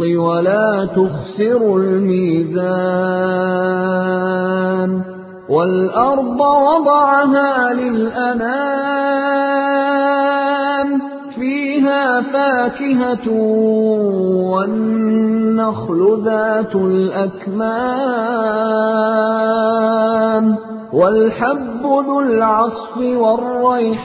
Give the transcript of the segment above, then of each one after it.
ولا تخسروا الميزان. والأرض وضعها للأنام فيها فاكهة والنخل ذات الأكمام. والحب ذو العصف والريحان.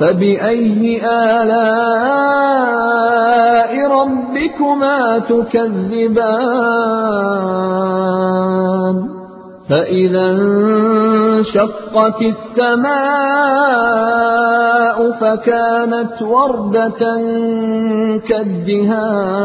فبأي آلاء ربكما تكذبان؟ فإذا انشقت السماء فكانت وردة كالدهان.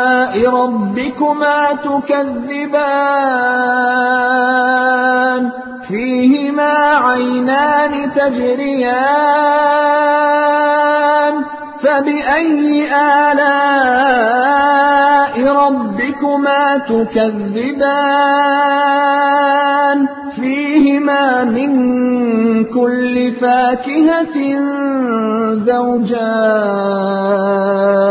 ربكما تكذبان. فيهما عينان تجريان. فبأي آلاء ربكما تكذبان؟ فيهما من كل فاكهة زوجان.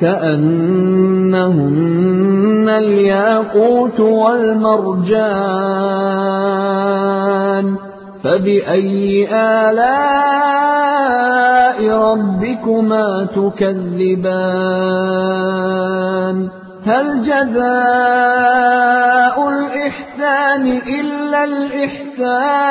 كأنهن الياقوت والمرجان فبأي آلاء ربكما تكذبان؟ هل جزاء الإحسان إلا الإحسان؟